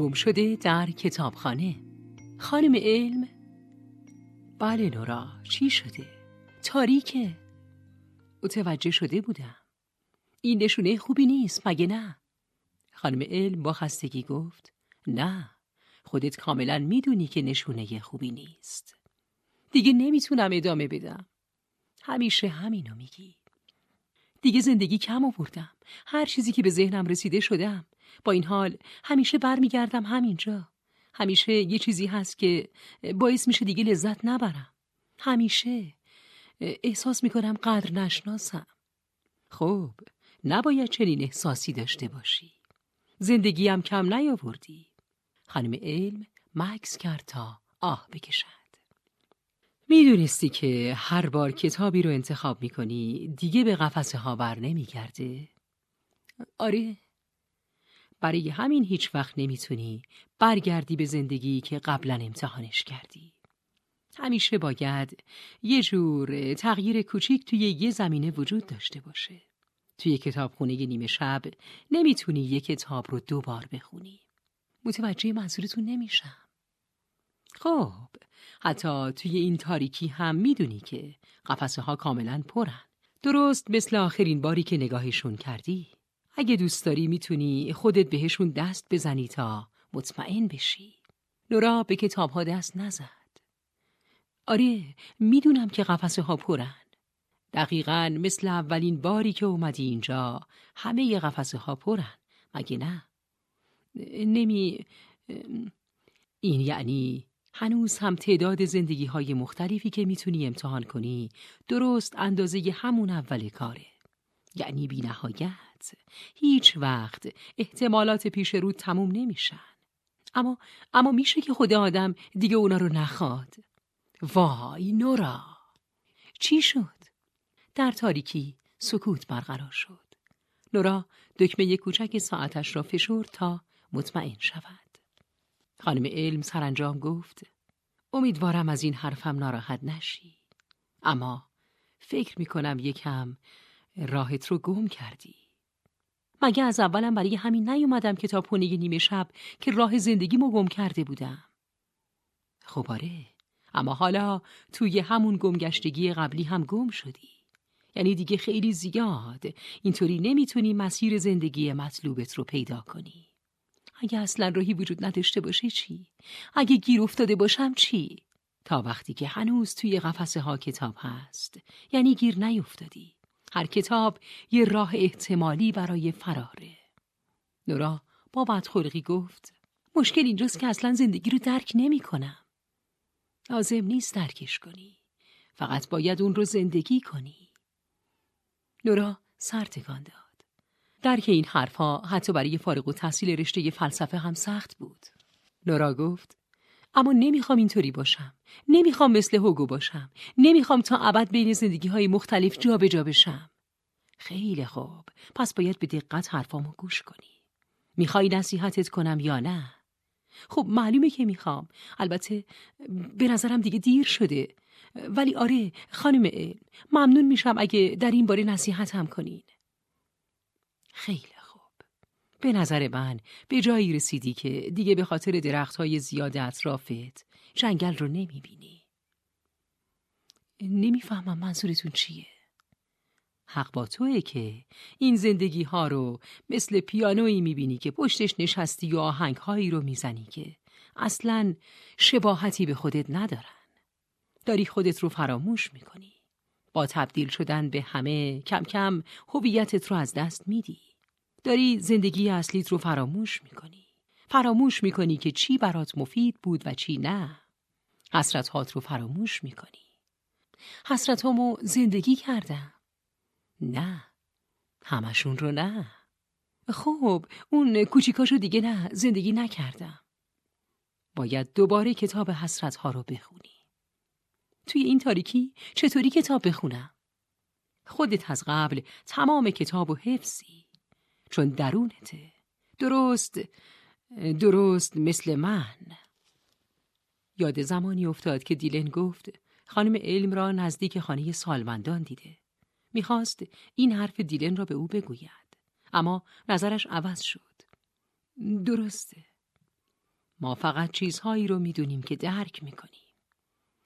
گم شده در کتابخانه. خانم علم؟ بله نورا چی شده؟ تاریکه متوجه شده بودم. این نشونه خوبی نیست مگه نه؟ خانم علم با خستگی گفت نه. خودت کاملا می‌دونی که نشونه خوبی نیست. دیگه نمی‌تونم ادامه بدم. همیشه همینو میگی. دیگه زندگی کم آوردم. هر چیزی که به ذهنم رسیده شدم. با این حال همیشه برمیگردم همینجا. همیشه یه چیزی هست که باعث میشه دیگه لذت نبرم. همیشه. احساس می‌کنم قدر نشناسم. خب نباید چنین احساسی داشته باشی. زندگیم کم نیاوردی. خانم علم مکس کرد تا آه بکشد. می‌دونستی که هر بار کتابی رو انتخاب می‌کنی دیگه به قفسه ها بر نمیگرده؟ آره برای همین هیچ وقت نمی‌تونی برگردی به زندگی که قبلا امتحانش کردی. همیشه باید یه جور تغییر کوچیک توی یه زمینه وجود داشته باشه. توی کتابخونه نیمه شب نمی‌تونی یه کتاب رو دو بار بخونی. متوجه منظورتون نمیشم. خب حتی توی این تاریکی هم می‌دونی که قفسه ها کاملا پرن. درست مثل آخرین باری که نگاهشون کردی. اگه دوست داری می‌تونی خودت بهشون دست بزنی تا مطمئن بشی. نورا به کتاب ها دست نزد. آره می‌دونم که قفسه ها پرن. دقیقا مثل اولین باری که اومدی اینجا همه قفسه ها پرن. مگه نه؟ نمی این یعنی هنوز هم تعداد زندگی های مختلفی که می‌تونی امتحان کنی درست اندازه همون اول کاره. یعنی بی نهایت هیچ وقت. احتمالات پیش رو تموم نمیشن. اما اما میشه که خود آدم دیگه اونا رو نخواد. وای نورا. چی شد؟ در تاریکی سکوت برقرار شد. نورا دکمه کوچک ساعتش را فشرد تا مطمئن شود. خانم علم سرانجام گفت امیدوارم از این حرفم ناراحت نشی. اما فکر می کنم یکم راهت رو گم کردی. مگه از اولم برای همین نیومدم کتاب خونه نیمه شب که راه زندگیمو گم کرده بودم؟ خب آره اما حالا توی همون گمگشتگی قبلی هم گم شدی. یعنی دیگه خیلی زیاد. اینطوری نمی‌تونی مسیر زندگی مطلوبت رو پیدا کنی. اگه اصلا راهی وجود نداشته باشه چی؟ اگه گیر افتاده باشم چی؟ تا وقتی که هنوز توی قفسه ها کتاب هست. یعنی گیر نیفتادی. هر کتاب یه راه احتمالی برای فراره. نورا با بدخلقی گفت مشکل اینجاست که اصلا زندگی رو درک نمی کنم. لازم نیست درکش کنی. فقط باید اون رو زندگی کنی. نورا سر تکان داد. درک این حرفها حتی برای فارغ و تحصیل رشته فلسفه هم سخت بود. نورا گفت اما نمی‌خوام اینطوری باشم. نمی‌خوام مثل هوگو باشم. نمی‌خوام تا ابد بین زندگی های مختلف جابجا جا بشم. خیلی خوب. پس باید به دقت حرفامو گوش کنی. می‌خوای نصیحتت کنم یا نه؟ خب معلومه که می‌خوام. البته به نظرم دیگه دیر شده. ولی آره خانم ممنون میشم اگه در این باره نصیحت هم کنین. خیلی. به نظر من به جایی رسیدی که دیگه به خاطر درخت های زیاد اطرافت جنگل رو نمی‌بینی. نمی‌فهمم منظورتون چیه؟ حق با توه که این زندگی ها رو مثل پیانویی می‌بینی که پشتش نشستی و آهنگ هایی رو می‌زنی که اصلا شباهتی به خودت ندارن. داری خودت رو فراموش می‌کنی. با تبدیل شدن به همه کم کم هویتت رو از دست میدی. داری زندگی اصلیت رو فراموش می‌کنی. فراموش می‌کنی که چی برات مفید بود و چی نه. حسرت هات رو فراموش می‌کنی. حسرت همو زندگی کردم. نه. همشون رو نه. خب اون کوچیکاشو دیگه نه زندگی نکردم. باید دوباره کتاب حسرت ها رو بخونی. توی این تاریکی چطوری کتاب بخونم؟ خودت از قبل تمام کتاب و حفظی چون درونته. درست درست مثل من. یاد زمانی افتاد که دیلن گفت خانم علم را نزدیک خانه سالمندان دیده. می‌خواست این حرف دیلن را به او بگوید اما نظرش عوض شد. درسته. ما فقط چیزهایی رو می‌دونیم که درک می‌کنیم.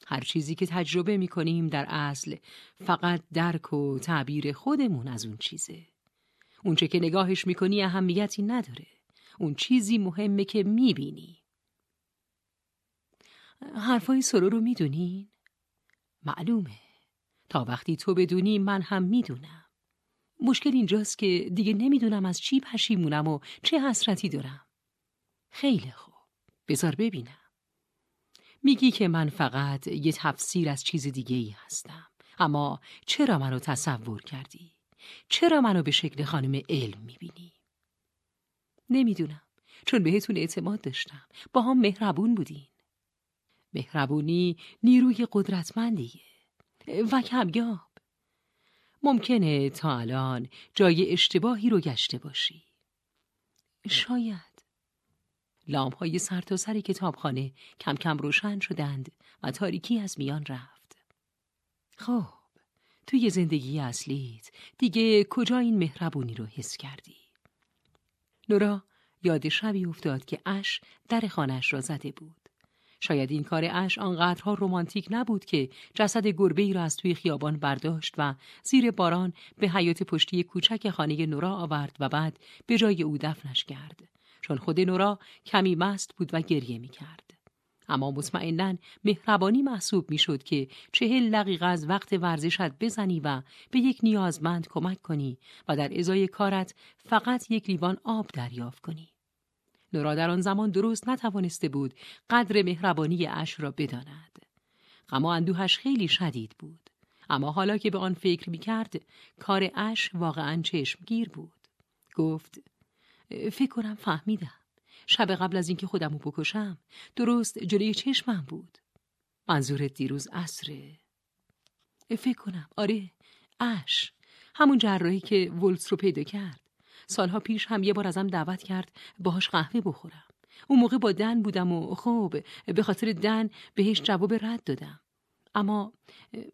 هر چیزی که تجربه می‌کنیم در اصل فقط درک و تعبیر خودمون از اون چیزه. اونچه که نگاهش می‌کنی اهمیتی نداره. اون چیزی مهمه که می‌بینی. حرفای سرو رو می‌دونین؟ معلومه. تا وقتی تو بدونی من هم می‌دونم. مشکل اینجاست که دیگه نمی‌دونم از چی پشیمونم و چه حسرتی دارم. خیلی خوب. بذار ببینم. میگی که من فقط یه تفسیر از چیز دیگه ای هستم. اما چرا منو تصور کردی؟ چرا منو به شکل خانم علم می‌بینی؟ نمی‌دونم. چون بهتون اعتماد داشتم. با هم مهربون بودین. مهربونی نیروی قدرتمندیه. و کمیاب. ممکنه تا الان جای اشتباهی رو گشته باشی. شاید. لامپ های سرتاسر کتابخانه کم کم روشن شدند و تاریکی از میان رفت. خب، توی زندگی اصلیت دیگه کجا این مهربونی رو حس کردی؟ نورا یاد شبی افتاد که اش در خانش را زده بود. شاید این کار اش آنقدرها رمانتیک نبود که جسد گربه ای را از توی خیابان برداشت و زیر باران به حیات پشتی کوچک خانه نورا آورد و بعد به جای او دفنش کرد. چون خود نورا کمی مست بود و گریه می کرد. اما مطمئنا مهربانی محسوب می شد که چهل دقیقه از وقت ورزشت بزنی و به یک نیازمند کمک کنی و در ازای کارت فقط یک لیوان آب دریافت کنی. نورا در آن زمان درست نتوانسته بود قدر مهربانی اش را بداند. غم و اندوهش خیلی شدید بود. اما حالا که به آن فکر می کرد کار اش واقعا چشمگیر بود. گفت فکر کنم فهمیدم. شب قبل از اینکه خودمو بکشم درست جلوی چشمم بود. منظور دیروز عصره. فکر کنم آره اش همون جراحی که ولتس رو پیدا کرد. سالها پیش هم یه بار ازم دعوت کرد باهاش قهوه بخورم. اون موقع با دن بودم و خوب به خاطر دن بهش جواب رد دادم. اما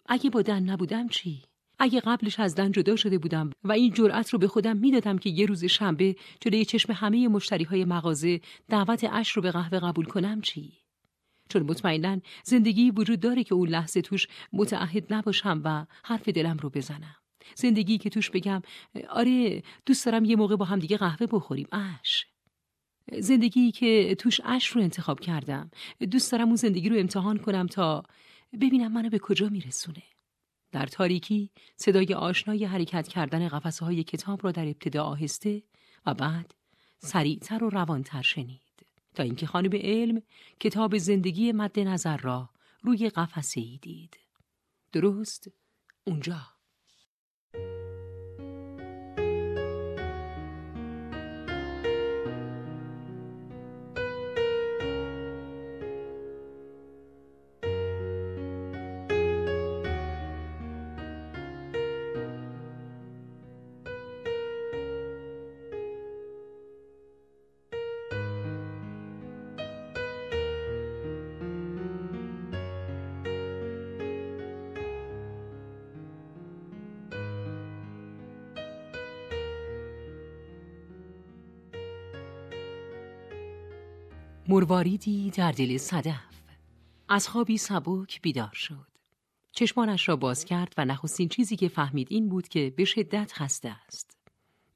اگه با دن نبودم چی؟ اگه قبلش از دن جدا شده بودم و این جرأت رو به خودم می‌دادم که یه روز شنبه جلوی چشم همه مشتری های مغازه دعوت اش رو به قهوه قبول کنم چی؟ چون مطمئنا زندگی وجود داره که اون لحظه توش متعهد نباشم و حرف دلم رو بزنم. زندگی که توش بگم آره دوست دارم یه موقع با هم دیگه قهوه بخوریم اش. زندگی که توش اش رو انتخاب کردم. دوست دارم اون زندگی رو امتحان کنم تا ببینم منو به کجا میرسونه. در تاریکی صدای آشنای حرکت کردن قفسه های کتاب را در ابتدا آهسته و بعد سریعتر و روانتر شنید. تا اینکه خانم علم کتاب زندگی مد نظر را روی قفسه ای دید. درست اونجا. مرواریدی در دل صدف. از خوابی سبک بیدار شد. چشمانش را باز کرد و نخستین چیزی که فهمید این بود که به شدت خسته است.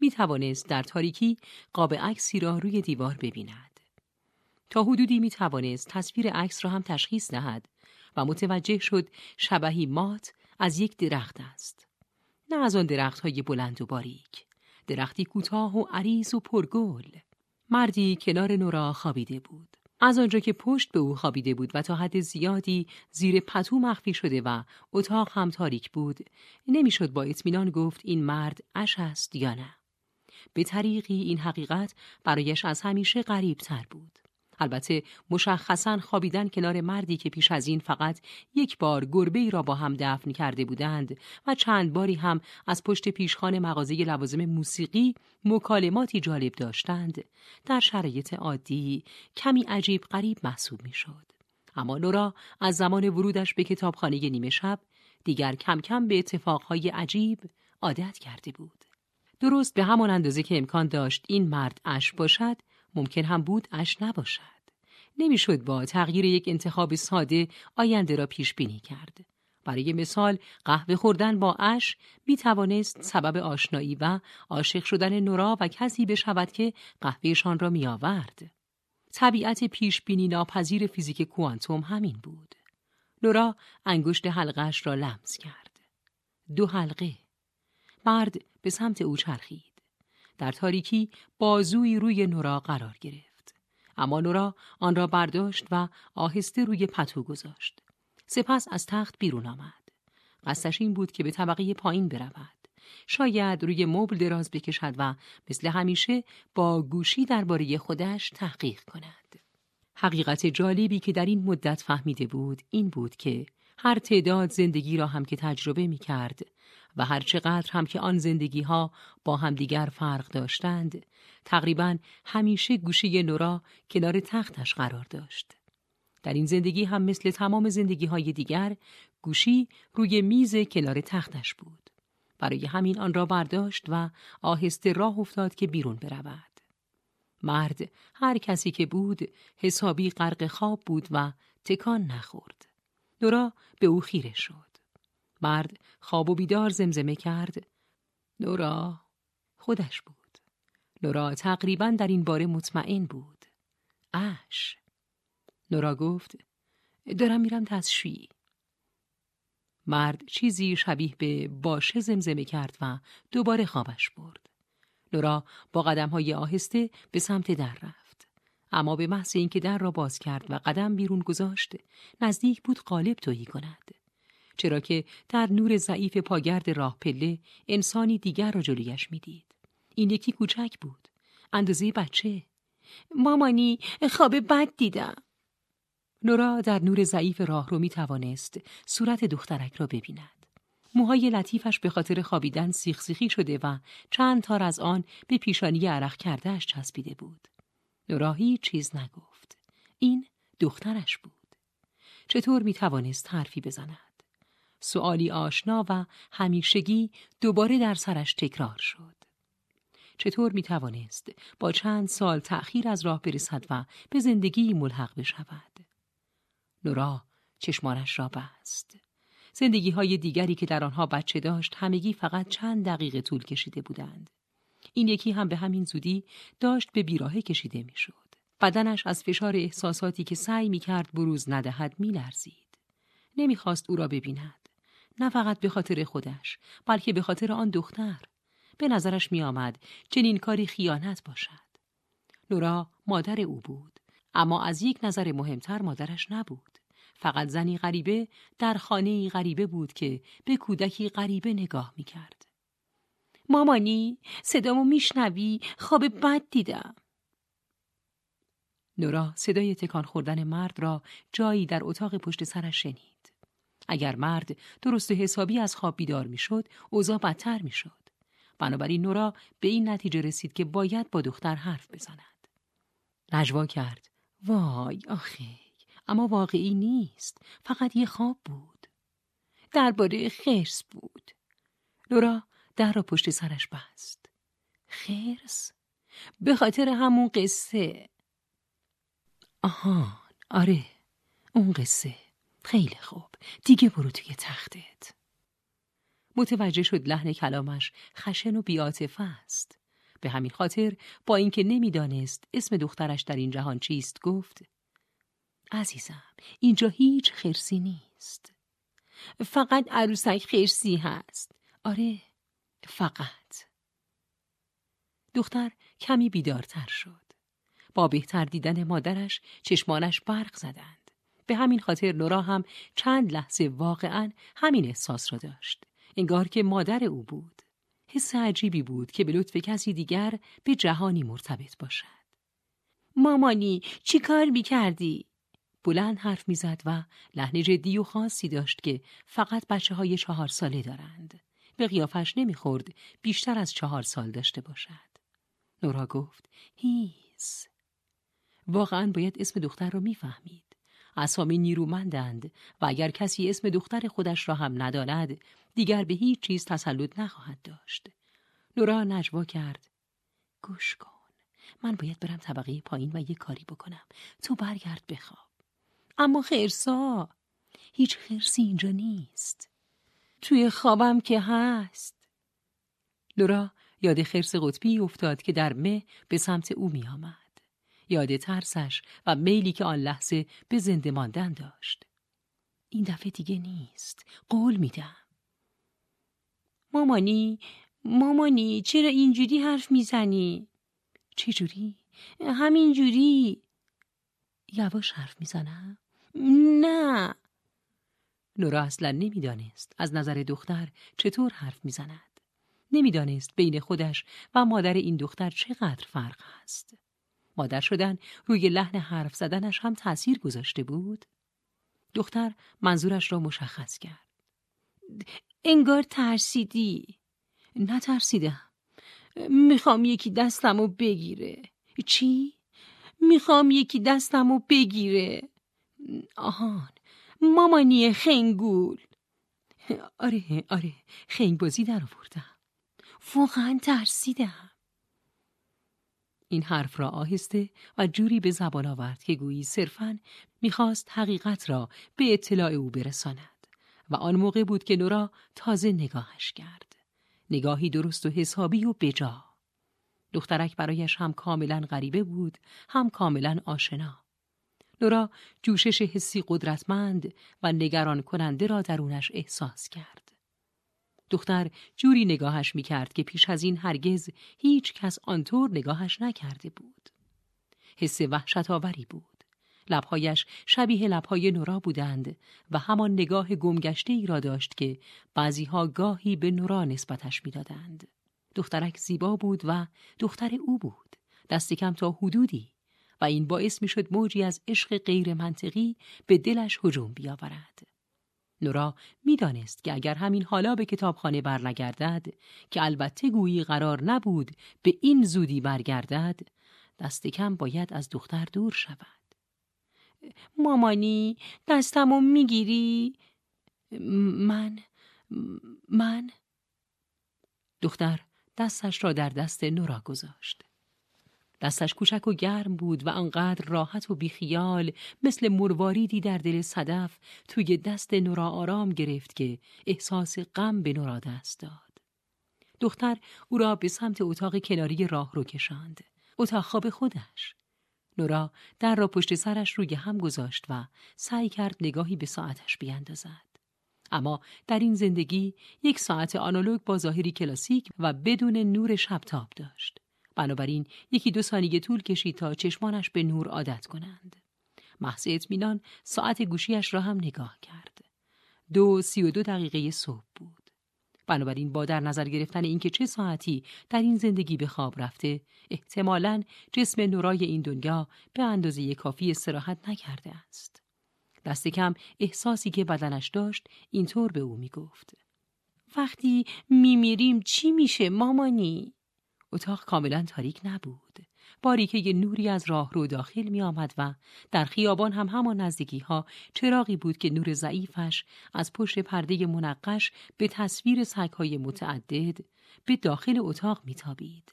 می توانست در تاریکی قاب عکسی را روی دیوار ببیند. تا حدودی می توانست تصویر عکس را هم تشخیص دهد و متوجه شد شبهی مات از یک درخت است. نه از آن درخت های بلند و باریک. درختی کوتاه و عریض و پرگل. مردی کنار نورا خوابیده بود. از آنجا که پشت به او خوابیده بود و تا حد زیادی زیر پتو مخفی شده و اتاق هم تاریک بود نمی‌شد با اطمینان گفت این مرد اش است یا نه به طریقی این حقیقت برایش از همیشه غریب تر بود البته مشخصا خوابیدن کنار مردی که پیش از این فقط یک بار گربه ای را با هم دفن کرده بودند و چند باری هم از پشت پیشخان مغازه لوازم موسیقی مکالماتی جالب داشتند در شرایط عادی کمی عجیب غریب محسوب می‌شد. اما نورا از زمان ورودش به کتابخانه نیمه شب دیگر کم کم به اتفاقهای عجیب عادت کرده بود. درست به همان اندازه که امکان داشت این مرد اش باشد ممکن هم بود اش نباشد نمی‌شد با تغییر یک انتخاب ساده آینده را پیش بینی کرد. برای مثال قهوه خوردن با اش می توانست سبب آشنایی و عاشق شدن نورا و کسی بشود که قهوهشان را می آورد. طبیعت پیش بینی ناپذیر فیزیک کوانتوم همین بود. نورا انگشت حلقش را لمس کرد. دو حلقه. مرد به سمت او چرخید. در تاریکی بازوی روی نورا قرار گرفت. اما نورا آن را برداشت و آهسته روی پتو گذاشت. سپس از تخت بیرون آمد. قصدش این بود که به طبقه پایین برود. شاید روی مبل دراز بکشد و مثل همیشه با گوشی درباره خودش تحقیق کند. حقیقت جالبی که در این مدت فهمیده بود این بود که هر تعداد زندگی را هم که تجربه می کرد و هر چقدر هم که آن زندگی ها با همدیگر فرق داشتند تقریبا همیشه گوشی نورا کنار تختش قرار داشت. در این زندگی هم مثل تمام زندگی های دیگر گوشی روی میز کنار تختش بود. برای همین آن را برداشت و آهسته راه افتاد که بیرون برود. مرد هر کسی که بود حسابی غرق خواب بود و تکان نخورد. نورا به او خیره شد. مرد خواب و بیدار زمزمه کرد. نورا خودش بود. نورا تقریبا در این باره مطمئن بود. اش نورا گفت دارم میرم دستشویی. مرد چیزی شبیه به باشه زمزمه کرد و دوباره خوابش برد. نورا با قدم های آهسته به سمت در رفت. اما به محض اینکه در را باز کرد و قدم بیرون گذاشت نزدیک بود قالب توهی کند. چرا که در نور ضعیف پاگرد راه پله انسانی دیگر را جلویش می‌دید. این یکی کوچک بود. اندازه بچه. مامانی خواب بد دیدم. نورا در نور ضعیف راه رو می توانست صورت دخترک را ببیند. موهای لطیفش به خاطر خوابیدن سیخ شده و چند تار از آن به پیشانی عرق کردهش چسبیده بود. نورا هیچ چیز نگفت. این دخترش بود. چطور می توانست حرفی بزند؟ سؤالی آشنا و همیشگی دوباره در سرش تکرار شد. چطور می توانست با چند سال تأخیر از راه برسد و به زندگی ملحق بشود؟ نورا چشمانش را بست. زندگی های دیگری که در آنها بچه داشت همگی فقط چند دقیقه طول کشیده بودند. این یکی هم به همین زودی داشت به بیراهه کشیده می‌شد. بدنش از فشار احساساتی که سعی می کرد بروز ندهد می لرزید. نمی‌خواست او را ببیند. نه فقط به خاطر خودش بلکه به خاطر آن دختر. به نظرش می آمد چنین کاری خیانت باشد. نورا مادر او بود. اما از یک نظر مهمتر مادرش نبود. فقط زنی غریبه در خانه غریبه بود که به کودکی غریبه نگاه می کرد. مامانی صدامو میشنوی خواب بد دیدم. نورا صدای تکان خوردن مرد را جایی در اتاق پشت سرش شنید. اگر مرد درست حسابی از خواب بیدار می‌شد، اوضاع بدتر می‌شد. بنابراین نورا به این نتیجه رسید که باید با دختر حرف بزند. نجوا کرد. وای آخه اما واقعی نیست. فقط یه خواب بود. درباره خرس بود. لورا در را پشت سرش بست. خرس؟ به خاطر همون قصه. آهان آره اون قصه. خیلی خوب. دیگه برو توی تختت. متوجه شد لحن کلامش خشن و بیاتفه است. به همین خاطر با اینکه نمی‌دانست اسم دخترش در این جهان چیست گفت عزیزم اینجا هیچ خرسی نیست. فقط عروسک خرسی هست. آره فقط. دختر کمی بیدارتر شد. با بهتر دیدن مادرش چشمانش برق زدند. به همین خاطر نورا هم چند لحظه واقعا همین احساس را داشت انگار که مادر او بود حس عجیبی بود که به لطف کسی دیگر به جهانی مرتبط باشد. مامانی چی کار بی کردی؟ بلند حرف می‌زد و لحن جدی و خاصی داشت که فقط بچه های چهار ساله دارند. به قیافش نمی‌خورد بیشتر از چهار سال داشته باشد. نورا گفت هیس. واقعا باید اسم دختر را می‌فهمید. اسامی نیرومندند و اگر کسی اسم دختر خودش را هم نداند دیگر به هیچ چیز تسلط نخواهد داشت. نورا نجوا کرد. گوش کن. من باید برم طبقه پایین و یه کاری بکنم تو برگرد بخواب اما خرسا هیچ خرسی اینجا نیست توی خوابم که هست لورا یاد خرس قطبی افتاد که در مه به سمت او می آمد. یاد ترسش و میلی که آن لحظه به زنده ماندن داشت. این دفعه دیگه نیست. قول میدم. مامانی مامانی چرا اینجوری حرف می‌زنی؟ چجوری؟ همینجوری یواش حرف می‌زنم؟ نه نورا اصلا نمی‌دانست از نظر دختر چطور حرف می‌زند. نمی‌دانست بین خودش و مادر این دختر چقدر فرق است. مادر شدن روی لحن حرف زدنش هم تأثیر گذاشته بود. دختر منظورش را مشخص کرد. انگار ترسیدی. نترسیدم. می‌خوام یکی دستمو بگیره. چی؟ می‌خوام یکی دستمو بگیره. آهان مامانی خنگول آره آره خنگ بازی در آوردم واقعا ترسیدم این حرف را آهسته و جوری به زبان آورد که گویی صرفا می‌خواست حقیقت را به اطلاع او برساند و آن موقع بود که نورا تازه نگاهش کرد. نگاهی درست و حسابی و بجا. دخترک برایش هم کاملا غریبه بود هم کاملا آشنا. نورا جوشش حسی قدرتمند و نگران کننده را درونش احساس کرد. دختر جوری نگاهش می کرد که پیش از این هرگز هیچ کس آنطور نگاهش نکرده بود. حس وحشت آوری بود. لبهایش شبیه لبهای نورا بودند و همان نگاه گمگشته ای را داشت که بعضیها گاهی به نورا نسبتش می‌دادند. دخترک زیبا بود و دختر او بود. دست کم تا حدودی و این باعث می‌شد موجی از عشق غیر منطقی به دلش هجوم بیاورد. نورا می‌دانست که اگر همین حالا به کتابخانه برنگردد که البته گویی قرار نبود به این زودی برگردد دست کم باید از دختر دور شود. مامانی دستمو می‌گیری؟ من من دختر دستش را در دست نورا گذاشت. دستش کوچک و گرم بود و آنقدر راحت و بیخیال مثل مرواریدی در دل صدف توی دست نورا آرام گرفت که احساس غم به نورا دست داد. دختر او را به سمت اتاق کناری راه رو کشاند. اتاق خواب خودش. نورا در را پشت سرش روی هم گذاشت و سعی کرد نگاهی به ساعتش بیاندازد. اما در این زندگی یک ساعت آنالوگ با ظاهری کلاسیک و بدون نور شبتاب داشت. بنابراین یکی دو ثانیه طول کشید تا چشمانش به نور عادت کنند. محض اطمینان ساعت گوشیش را هم نگاه کرد. دو سی و دو دقیقه صبح بود. بنابراین با در نظر گرفتن اینکه چه ساعتی در این زندگی به خواب رفته احتمالا جسم نورای این دنیا به اندازه کافی استراحت نکرده است. دست کم احساسی که بدنش داشت اینطور به او می گفت. وقتی میمیریم چی میشه مامانی؟ اتاق کاملا تاریک نبود. باریکه نوری از راه رو داخل می آمد و در خیابان هم همان نزدیکی ها چراغی بود که نور ضعیفش از پشت پرده منقش به تصویر سگهای متعدد به داخل اتاق میتابید.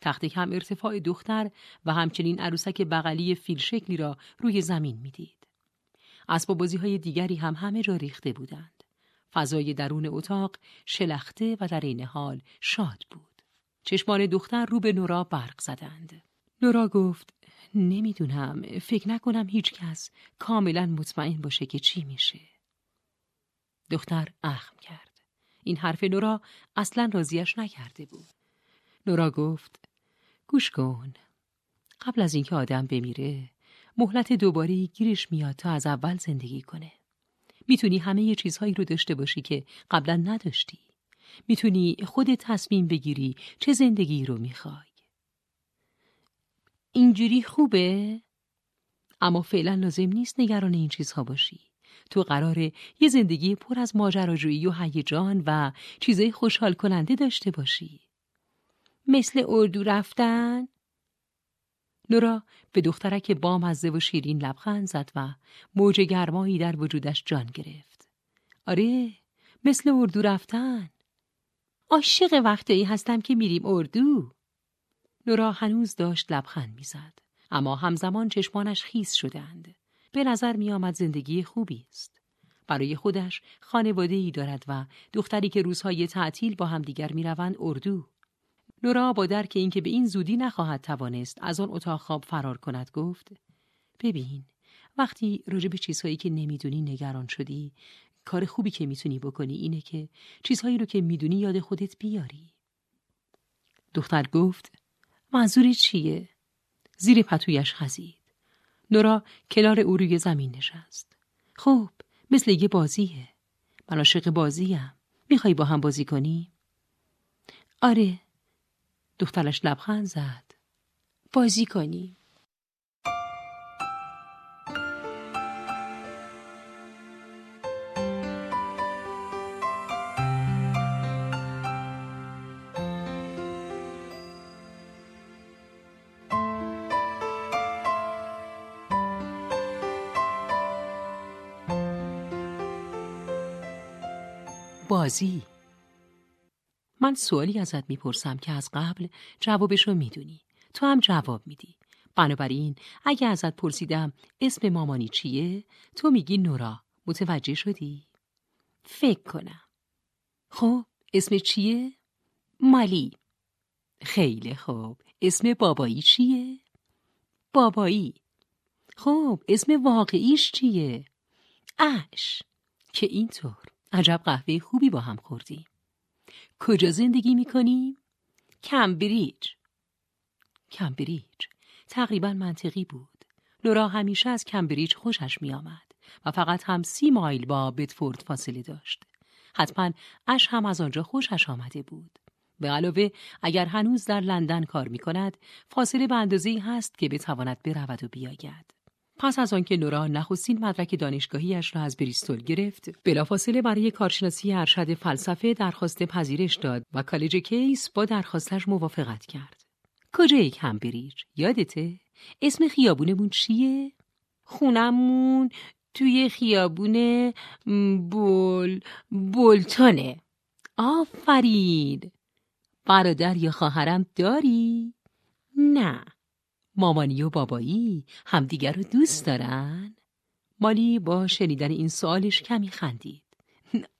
تخت کم ارتفاع دختر و همچنین عروسک بغلی فیل شکلی را روی زمین می‌دید. اسباب بازی های دیگری هم همه جا ریخته بودند. فضای درون اتاق شلخته و در این حال شاد بود. چشمان دختر رو به نورا برق زدند. نورا گفت نمی‌دونم فکر نکنم هیچ کس کاملا مطمئن باشه که چی میشه. دختر اخم کرد. این حرف نورا اصلا راضیش نکرده بود. نورا گفت گوش کن. قبل از اینکه آدم بمیره مهلت دوباره گیرش میاد تا از اول زندگی کنه. می‌تونی همه چیزهایی رو داشته باشی که قبلا نداشتی. می‌تونی خود تصمیم بگیری چه زندگی رو می‌خوای. اینجوری خوبه؟ اما فعلا لازم نیست نگران این چیزها باشی. تو قراره یه زندگی پر از ماجراجویی و هیجان و چیزای خوشحال کننده داشته باشی. مثل اردو رفتن؟ نورا به دخترک بامزه و شیرین لبخند زد و موج گرمایی در وجودش جان گرفت. آره مثل اردو رفتن. عاشق وقتایی هستم که میریم اردو. نورا هنوز داشت لبخند می‌زد اما همزمان چشمانش خیس شدند. به نظر می آمد زندگی خوبی است. برای خودش خانواده ای دارد و دختری که روزهای تعطیل با همدیگر می روند اردو. نورا با درک اینکه به این زودی نخواهد توانست از آن اتاق خواب فرار کند گفت ببین وقتی راجع به چیزهایی که نمی‌دونی نگران شدی کار خوبی که می‌تونی بکنی اینه که چیزهایی رو که می‌دونی یاد خودت بیاری. دختر گفت منظوری چیه؟ زیر پتویش خزید. نورا کنار او روی زمین نشست. خب مثل یه بازیه. من عاشق بازیم. می‌خوای با هم بازی کنی؟ آره. دخترش لبخند زد. بازی کنی بازی. من سوالی ازت می‌پرسم که از قبل جوابش رو می‌دونی. تو هم جواب میدی. بنابراین اگه ازت پرسیدم اسم مامانی چیه تو میگی نورا. متوجه شدی؟ فکر کنم. خب اسم چیه؟ مالی. خیلی خوب. اسم بابایی چیه؟ بابایی. خب اسم واقعیش چیه؟ اش که اینطور. عجب قهوه خوبی با هم خوردیم. کجا زندگی می‌کنیم؟ کمبریج. کمبریج. تقریبا منطقی بود. لورا همیشه از کمبریج خوشش میآمد و فقط هم سی مایل با بتفورد فاصله داشت. حتما اش هم از آنجا خوشش آمده بود. به علاوه اگر هنوز در لندن کار می کند فاصله به اندازه هست که بتواند برود و بیاید. پس از آنکه نورا نخستین مدرک دانشگاهیش را از بریستول گرفت بلافاصله برای کارشناسی ارشد فلسفه درخواست پذیرش داد و کالج کیس با درخواستش موافقت کرد. کجای کمبریج؟ یادته؟ اسم خیابونمون چیه؟ خونمون توی خیابون بول بولتونه. آفرین! برادر یا خواهرم داری؟ نه. مامانی و بابایی همدیگر رو دوست دارن؟ مالی با شنیدن این سوالش کمی خندید.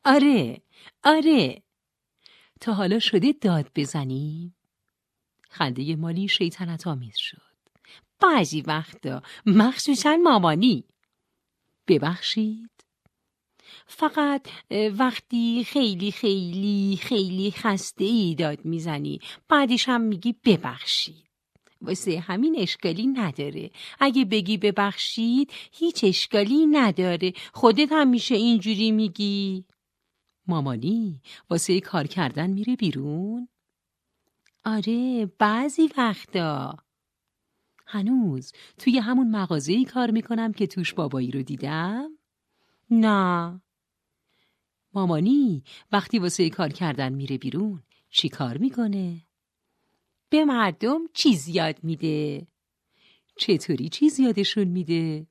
آره، آره. تا حالا شده داد بزنیم؟ خنده مالی شیطنت آمیز شد. بعضی وقتا مخصوصا مامانی. ببخشید. فقط وقتی خیلی خیلی خیلی خسته ای داد می‌زنی بعدش هم میگی ببخشید. واسه همین اشکالی نداره اگه بگی ببخشید هیچ اشکالی نداره خودت هم میشه اینجوری میگی مامانی واسه کار کردن میره بیرون؟ آره بعضی وقتا هنوز توی همون مغازه کار می‌کنم که توش بابایی رو دیدم؟ نه مامانی وقتی واسه کار کردن میره بیرون چی کار می‌کنه؟ به مردم چیز یاد میده. چطوری چیز یادشون میده؟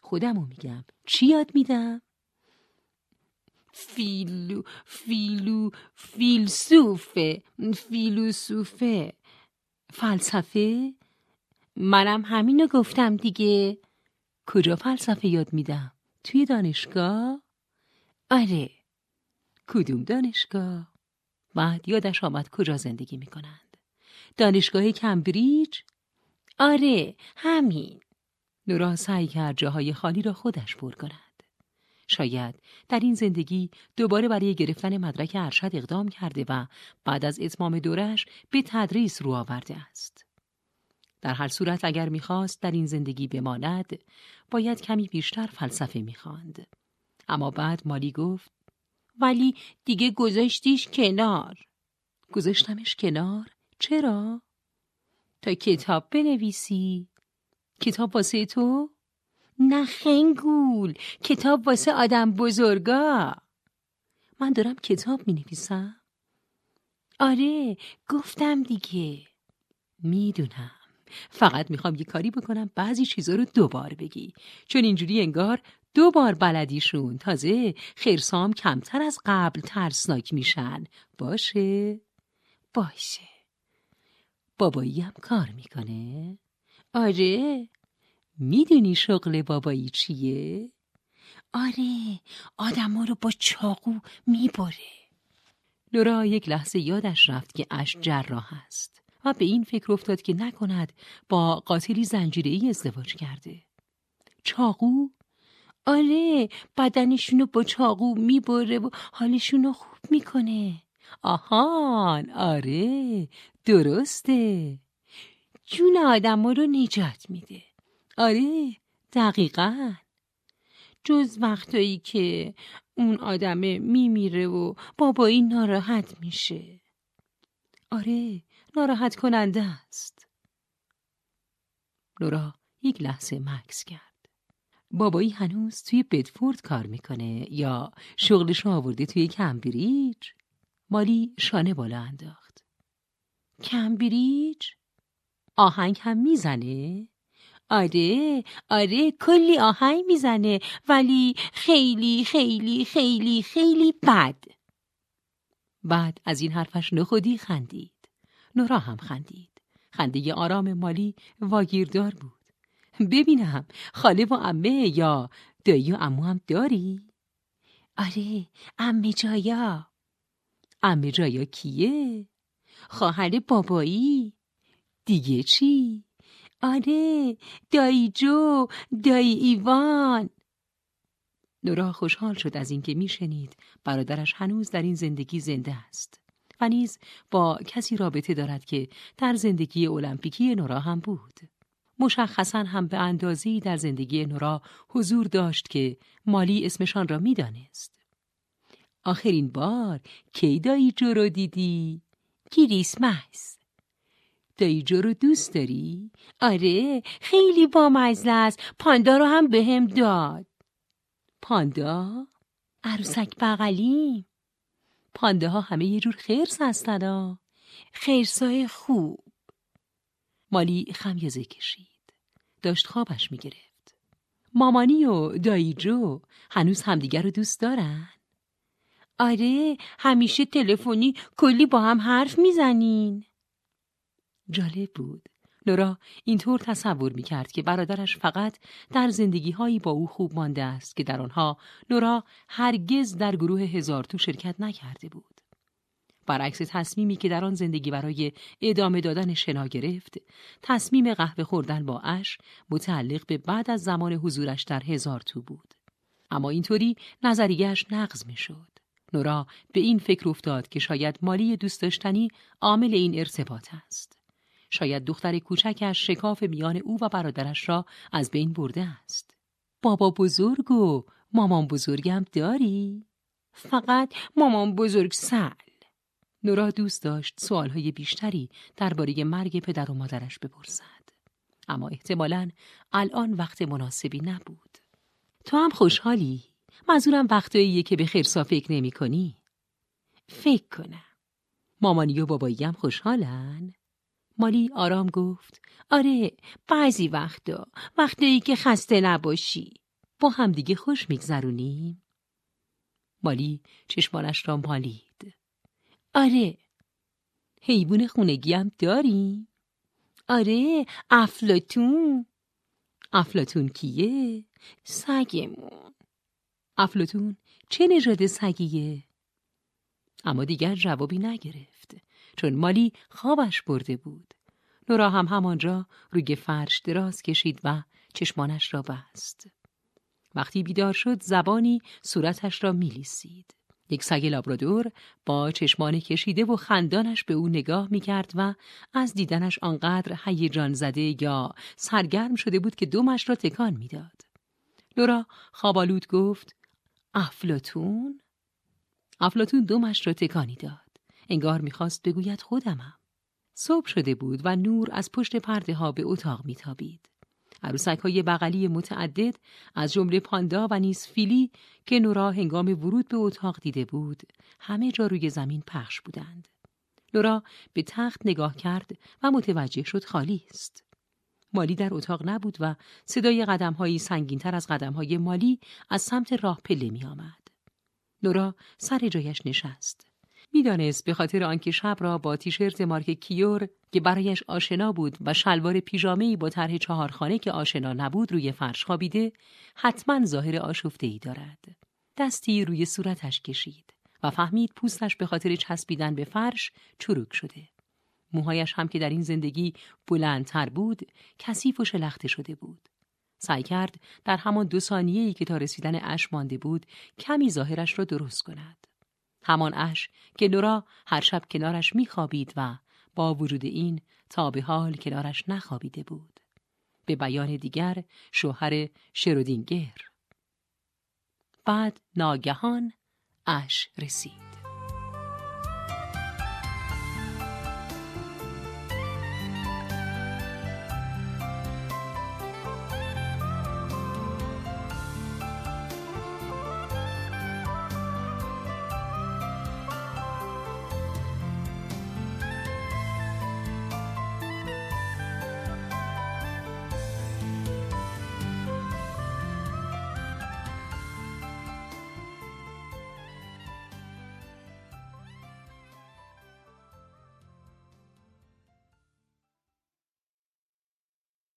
خودمو میگم. چی یاد میدم؟ فیلو فیلو فیلسوفه فیلوسوفه فلسفه؟ منم همینو گفتم دیگه. کجا فلسفه یاد میدم؟ توی دانشگاه؟ آره. کدوم دانشگاه؟ بعد یادش آمد کجا زندگی می‌کنن. دانشگاه کمبریج؟ آره همین. نورا سعی کرد جاهای خالی را خودش پر کند. شاید در این زندگی دوباره برای گرفتن مدرک ارشد اقدام کرده و بعد از اتمام دورش به تدریس رو آورده است. در هر صورت اگر می‌خواست در این زندگی بماند باید کمی بیشتر فلسفه می‌خواند. اما بعد مالی گفت ولی دیگه گذاشتیش کنار. گذاشتمش کنار؟ چرا؟ تا کتاب بنویسی. کتاب واسه تو؟ نه خنگول کتاب واسه آدم بزرگا. من دارم کتاب می نویسم آره گفتم دیگه. می‌دونم. فقط می‌خوام یه کاری بکنم بعضی چیزا رو دوبار بگی. چون اینجوری انگار دو بار بلدیشون. تازه خرسام کمتر از قبل ترسناک میشن. باشه؟ باشه. بابایی هم کار می‌کنه؟ آره می‌دونی شغل بابایی چیه؟ آره آدم رو با چاقو می‌بره لورا یک لحظه یادش رفت که اش جراح است و به این فکر افتاد که نکند با قاتلی ای ازدواج کرده. چاقو؟ آره بدنشونو با چاقو می‌بره و حالشونو خوب می‌کنه. آهان آره درسته. جون آدم رو نجات میده. آره دقیقا. جز وقتایی که اون آدمه میمیره و بابایی ناراحت میشه. آره ناراحت کننده است. نورا یک لحظه مکس کرد. بابایی هنوز توی بدفورد کار می‌کنه یا شغلش آورده توی کمبریج؟ مالی شانه بالا انداخت. کمبریج؟ آهنگ هم می‌زنه؟ آره آره کلی آهنگ می‌زنه ولی خیلی خیلی خیلی خیلی بد. بعد از این حرفش نخودی خندید. نورا هم خندید. خنده آرام مالی واگیردار بود. ببینم خاله و امه یا دایی و امو هم داری؟ آره امه جایا. امه جایا کیه؟ خواهر بابایی. دیگه چی؟ آره دایی جو دایی ایوان. نورا خوشحال شد از اینکه میشنید. برادرش هنوز در این زندگی زنده است و نیز با کسی رابطه دارد که در زندگی المپیکی نورا هم بود. مشخصا هم به اندازی در زندگی نورا حضور داشت که مالی اسمشان را می‌دانست. آخرین بار کی دایی جو رو دیدی؟ کریسمس دایجو رو دوست داری؟ آره خیلی بامزه است. پاندا رو هم بهم به داد. پاندا؟ عروسک بغلی. پانده ها همه یه جور خرس هستن خرسای خوب. مالی خمیازه کشید. داشت خوابش می‌گرفت. مامانی و دایجو هنوز همدیگر رو دوست دارن؟ آره همیشه تلفنی کلی با هم حرف می‌زنین جالب بود لورا اینطور تصور می کرد که برادرش فقط در زندگی هایی با او خوب مانده است که در آنها لورا هرگز در گروه هزار تو شرکت نکرده بود. برعکس تصمیمی که در آن زندگی برای ادامه دادن شنا گرفت، تصمیم قهوه خوردن با اش متعلق به بعد از زمان حضورش در هزار تو بود. اما اینطوری نظریهش نقض می شد. نورا به این فکر افتاد که شاید مالی دوست داشتنی عامل این ارتباط است. شاید دختر کوچکش شکاف میان او و برادرش را از بین برده است. بابا بزرگ و مامان بزرگم داری؟ فقط مامان بزرگ سل. نورا دوست داشت سوالهای بیشتری درباره مرگ پدر و مادرش بپرسد. اما احتمالا الان وقت مناسبی نبود. تو هم خوشحالی؟ منظورم وقتاییه که به خیرسا فکر نمی کنی؟ فکر کنم. مامانی و بابایی هم خوشحالن؟ مالی آرام گفت. آره بعضی وقتا. وقتی که خسته نباشی. با همدیگه خوش میگذرونیم. مالی چشمانش را مالید. آره. حیوان خونگی هم داریم. آره افلاتون افلاتون کیه؟ سگمون. افلاتون چه نژاد سگیه؟ اما دیگر جوابی نگرفت چون مالی خوابش برده بود نورا هم همانجا روی فرش دراز کشید و چشمانش را بست وقتی بیدار شد زبانی صورتش را میلیسید یک سگ لابرادور با چشمان کشیده و خندانش به او نگاه می‌کرد و از دیدنش آنقدر هیجان زده یا سرگرم شده بود که دومش را تکان می‌داد. لورا خوابالود گفت افلاتون؟ افلاتون دومش را تکانی داد. انگار می‌خواست بگوید خودمم. صبح شده بود و نور از پشت پرده ها به اتاق میتابید. عروسک های بغلی متعدد از جمله پاندا و نیز فیلی که نورا هنگام ورود به اتاق دیده بود همه جا روی زمین پخش بودند. نورا به تخت نگاه کرد و متوجه شد خالی است. مالی در اتاق نبود و صدای قدم هایی سنگین تر از قدم های مالی از سمت راه پله می آمد. نورا سر جایش نشست. می‌دانست به خاطر آنکه شب را با تیشرت مارک کیور که برایش آشنا بود و شلوار پیژامه‌ای با طرح چهارخانه که آشنا نبود روی فرش خوابیده حتما ظاهر آشفته ای دارد دستی روی صورتش کشید و فهمید پوستش به خاطر چسبیدن به فرش چروک شده موهایش هم که در این زندگی بلندتر بود کثیف و شلخته شده بود. سعی کرد در همان دو ثانیه‌ای که تا رسیدن اش مانده بود کمی ظاهرش را درست کند. همان اش که نورا هر شب کنارش میخوابید و با وجود این تا به حال کنارش نخوابیده بود. به بیان دیگر شوهر شرودینگر. بعد ناگهان اش رسید.